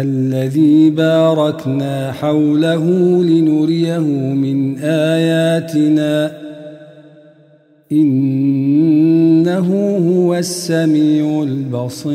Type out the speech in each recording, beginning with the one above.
الذي باركنا حوله لنريه من آياتنا. إنه هو السميع البصير.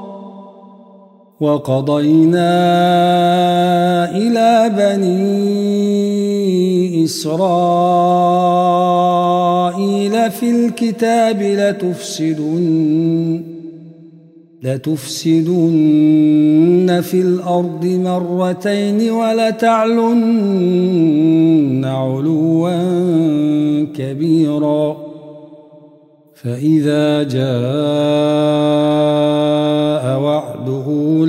وقضينا إلى بني إسرائيل في الكتاب لتفسدن لتفسدن في الأرض مرتين ولتعلن علوا كبيرا. فإذا جاء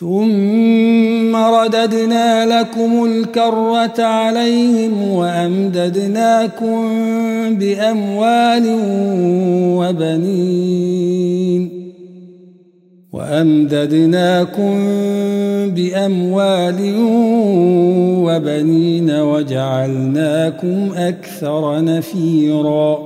ثم رددنا لكم الكرة عليهم وأمددناكم بأموال وبنين وأمددناكم بأموال وبنين وجعلناكم أكثر نفيراً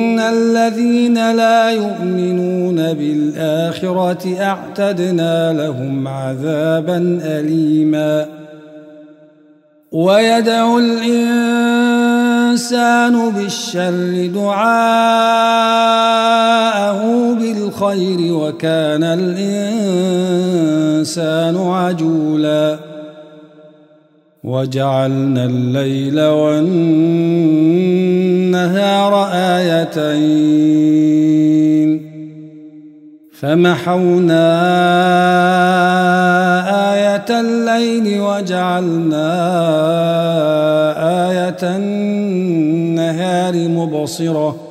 الذين لا يؤمنون بالآخرة أعتدنا لهم عذابا أليما. ويدعو الإنسان بالشر دعاءه بالخير وكان الإنسان عجولاً. وجعلنا الليل والنهار آيتين. فمحونا آية الليل وجعلنا آية النهار مبصرة.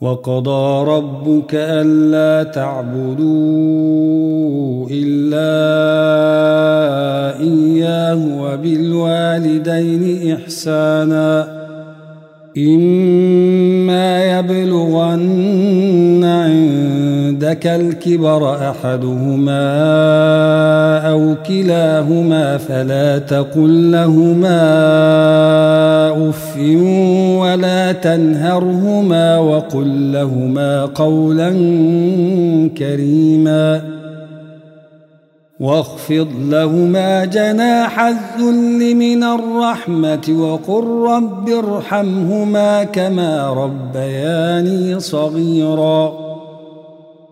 وقضى ربك ألا تعبدوا إلا إياه وبالوالدين إحسانا. إما يبلغن عند عندك الكبر أحدهما أو كلاهما فلا تقل لهما أف ولا تنهرهما وقل لهما قولا كريما واخفض لهما جناح الذل من الرحمة وقل رب ارحمهما كما ربياني صغيرا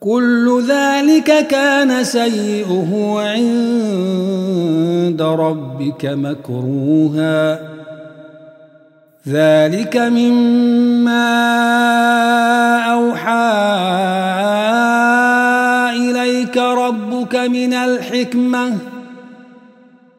كل ذلك كان سيئه عند ربك مكروها. ذلك مما أوحى إليك ربك من الحكمة.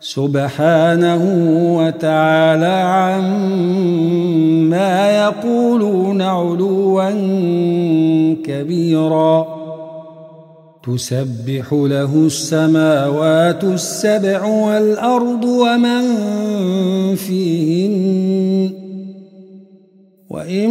سبحانه وتعالى عما يقولون علوا كبيرا. تسبح له السماوات السبع والأرض ومن فيهن. وإن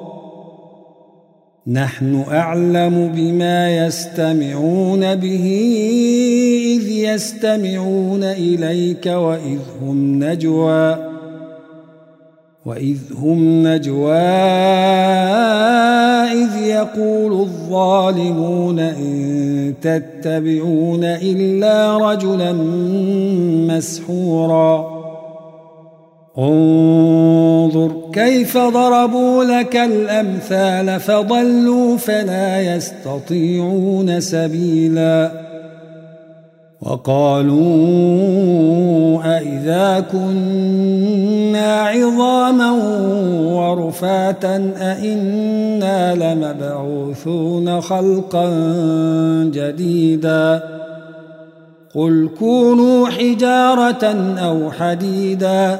نحن أعلم بما يستمعون به إذ يستمعون إليك وإذ هم نجوى وإذ هم نجوى إذ يقول الظالمون إن تتبعون إلا رجلا مسحورا. انظر. كيف ضربوا لك الأمثال فضلوا فلا يستطيعون سبيلاً. وقالوا أئذا كنا عظاما ورفاتا أئنا لمبعوثون خلقا جديدا. قل كونوا حجارة أو حديدا.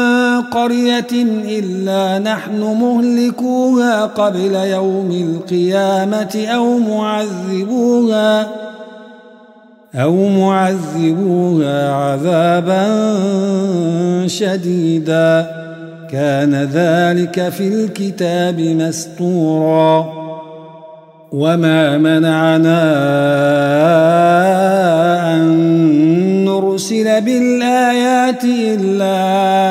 قرية إلا نحن مهلكوها قبل يوم القيامة أو معذبوها أو معذبوها عذابا شديدا. كان ذلك في الكتاب مستورا. وما منعنا أن نرسل بالآيات إلا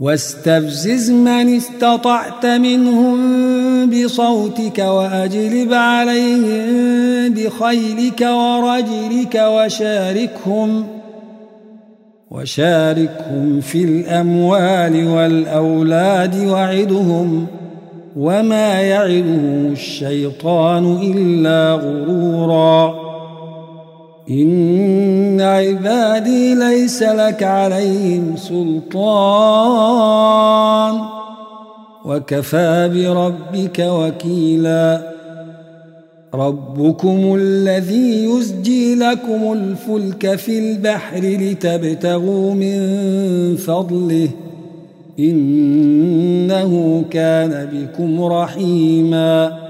واستفزز من استطعت منهم بصوتك وأجلب عليهم بخيلك ورجلك وشاركهم وشاركهم في الأموال والأولاد وعدهم وما يعدهم الشيطان إلا غرورا. إن عبادي ليس لك عليهم سلطان. وكفى بربك وكيلا. ربكم الذي يزجي لكم الفلك في البحر لتبتغوا من فضله. إنه كان بكم رحيماً.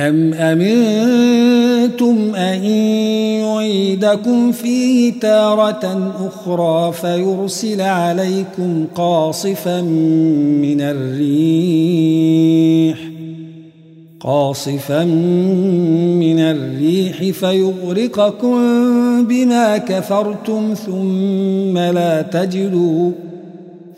أم أمنتم أن يعيدكم فيه تارة أخرى فيرسل عليكم قاصفا من الريح قاصفا من الريح فيغرقكم بما كفرتم ثم لا تجدوا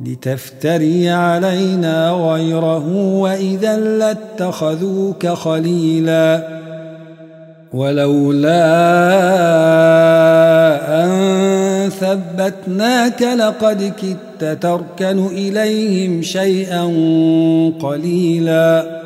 لتفتري علينا غيره وإذا لاتخذوك خليلا ولولا أن ثبتناك لقد كدت تركن إليهم شيئا قليلا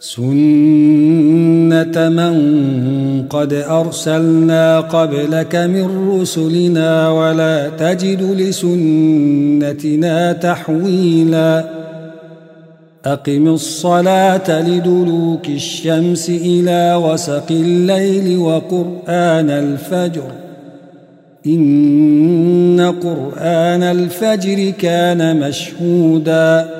سنة من قد أرسلنا قبلك من رسلنا ولا تجد لسنتنا تحويلا أقم الصلاة لدلوك الشمس إلى وسق الليل وقرآن الفجر إن قرآن الفجر كان مشهوداً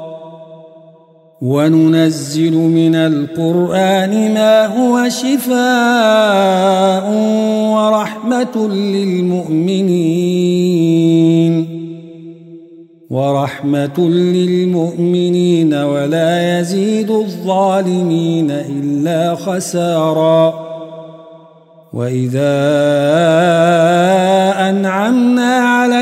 وننزل من القرآن ما هو شفاء ورحمة للمؤمنين ورحمة للمؤمنين ولا يزيد الظالمين إلا خسارا وإذا أنعمنا على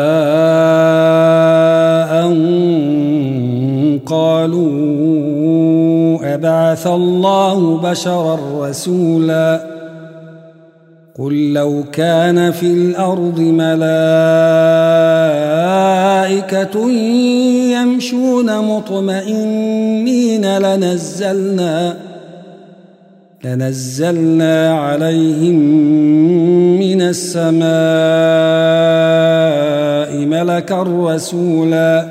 أبعث الله بشرا رسولا قل لو كان في الأرض ملائكة يمشون مطمئنين لنزلنا لنزلنا عليهم من السماء ملكا رسولا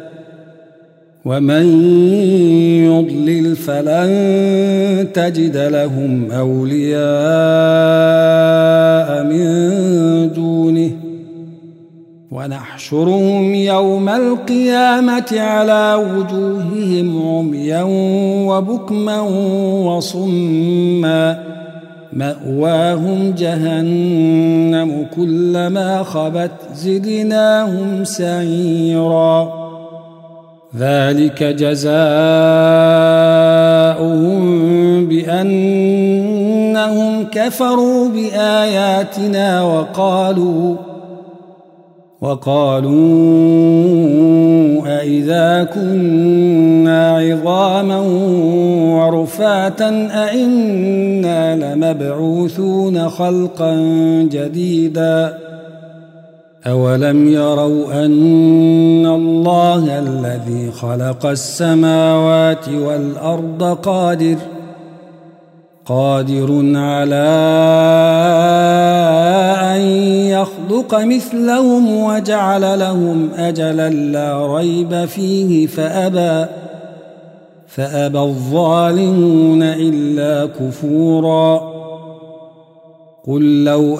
ومن يضلل فلن تجد لهم أولياء من دونه. ونحشرهم يوم القيامة على وجوههم عميا وبكما وصما. مأواهم جهنم كلما خبت زدناهم سعيرا. ذلك جزاؤهم بأنهم كفروا بآياتنا وقالوا وقالوا أإذا كنا عظاما ورفاتا أئنا لمبعوثون خلقا جديدا أولم يروا أن الله الذي خلق السماوات والأرض قادر قادر على أن يخلق مثلهم وجعل لهم أجلا لا ريب فيه فأبى فأبى الظالمون إلا كفورا قل لو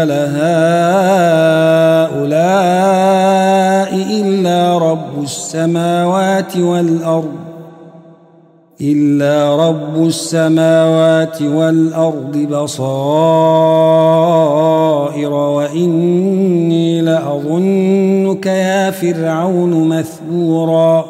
أنزل هؤلاء إلا رب السماوات والأرض إلا رب السماوات والأرض بصائر وإني لأظنك يا فرعون مثبورا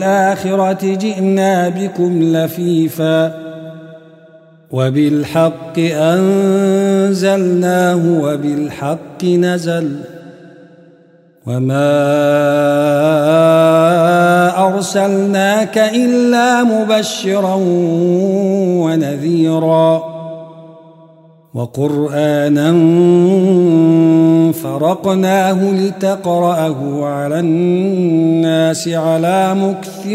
الآخرة جئنا بكم لفيفا وبالحق أنزلناه وبالحق نزل وما أرسلناك إلا مبشرا ونذيرا وقرآنا فرقناه لتقرأه على الناس على مكث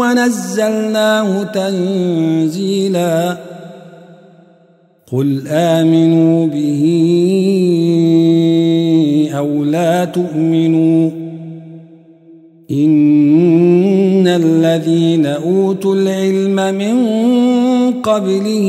ونزلناه تنزيلا. قل آمنوا به أو لا تؤمنوا. إن الذين أوتوا العلم من قبله